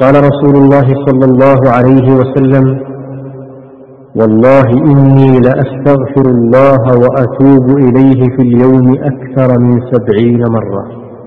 قال رسول الله صلى الله عليه وسلم والله إني لأستغفر الله وأتوب إليه في اليوم أكثر من سبعين مرة.